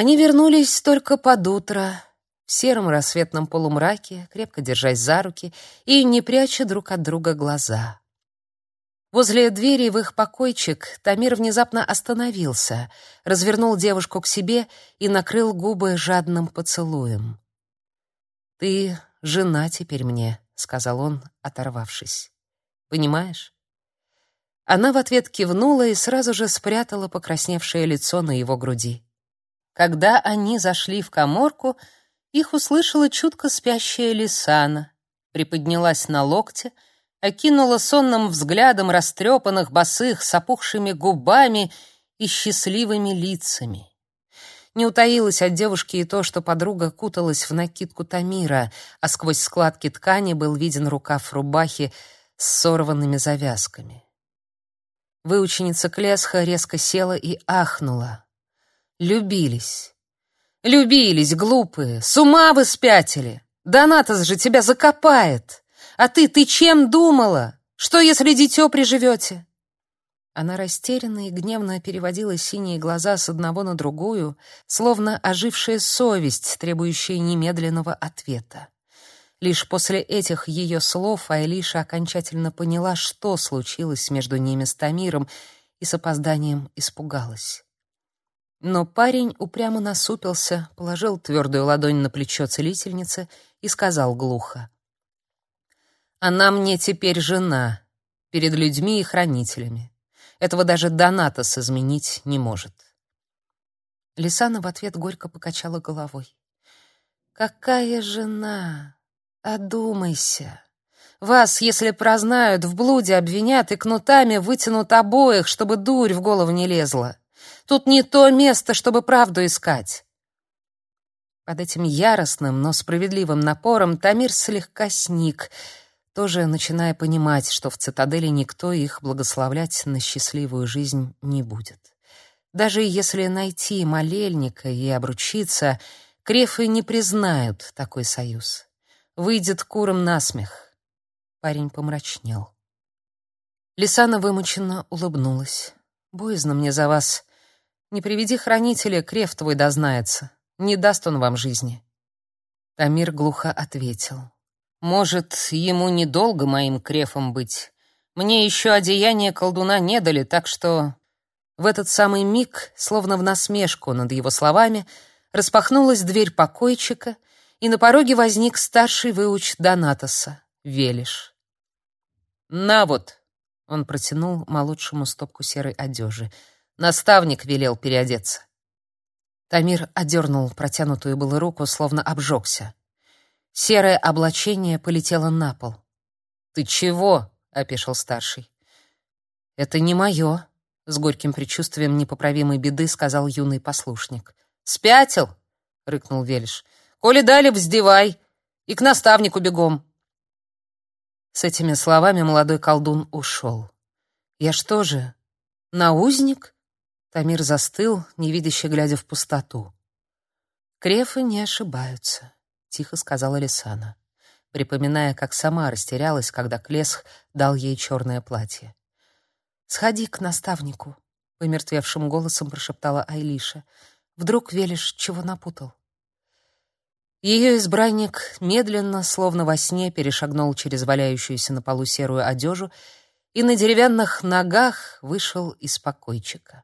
Они вернулись только под утро, в сером рассветном полумраке, крепко держась за руки и не пряча друг от друга глаза. Возле двери в их покойчик Тамир внезапно остановился, развернул девушку к себе и накрыл губы жадным поцелуем. «Ты жена теперь мне», — сказал он, оторвавшись. «Понимаешь?» Она в ответ кивнула и сразу же спрятала покрасневшее лицо на его груди. Когда они зашли в каморку, их услышала чутко спящая Лисана, приподнялась на локте, окинула сонным взглядом растрепанных босых с опухшими губами и счастливыми лицами. Не утаилось от девушки и то, что подруга куталась в накидку Тамира, а сквозь складки ткани был виден рукав рубахи с сорванными завязками. Выученица Клесха резко села и ахнула. Любились. Любились, глупые. С ума вы спятили. Донатос же тебя закопает. А ты, ты чем думала? Что, если дитё приживете? Она растерянно и гневно переводила синие глаза с одного на другую, словно ожившая совесть, требующая немедленного ответа. Лишь после этих ее слов Айлиша окончательно поняла, что случилось между ними с Тамиром, и с опозданием испугалась. Но парень упрямо насупился, положил твердую ладонь на плечо целительницы и сказал глухо: "Она мне теперь жена перед людьми и хранителями. Этого даже Донатос изменить не может". Лисана в ответ горько покачала головой. "Какая жена? Одумайся. Вас, если прознают, в блуде обвинят и кнутами вытянут обоих, чтобы дурь в голову не лезла. Тут не то место, чтобы правду искать. Под этим яростным, но справедливым напором Тамир слегка сник, тоже начиная понимать, что в цитадели никто их благословлять на счастливую жизнь не будет. Даже если найти молельника и обручиться, крефы не признают такой союз. Выйдет куром насмех. Парень помрачнел. Лисана вымученно улыбнулась. «Боязно мне за вас. Не приведи хранителя, крев твой дознается. Не даст он вам жизни. Тамир глухо ответил. Может, ему недолго моим крефом быть. Мне еще одеяние колдуна не дали, так что... В этот самый миг, словно в насмешку над его словами, распахнулась дверь покойчика, и на пороге возник старший выуч Донатоса, Велиш. «На вот!» — он протянул молодшему стопку серой одежи — Наставник велел переодеться. Тамир одернул протянутую было руку, словно обжегся. Серое облачение полетело на пол. «Ты чего?» — опешил старший. «Это не мое», — с горьким предчувствием непоправимой беды сказал юный послушник. «Спятил?» — рыкнул Велиш. «Коли дали, вздевай, и к наставнику бегом». С этими словами молодой колдун ушел. «Я что же, наузник?» Тамир застыл, невидяще глядя в пустоту. «Крефы не ошибаются», — тихо сказала Лисана, припоминая, как сама растерялась, когда Клесх дал ей черное платье. «Сходи к наставнику», — помертвевшим голосом прошептала Айлиша. «Вдруг велишь, чего напутал?» Ее избранник медленно, словно во сне, перешагнул через валяющуюся на полу серую одежу и на деревянных ногах вышел из покойчика.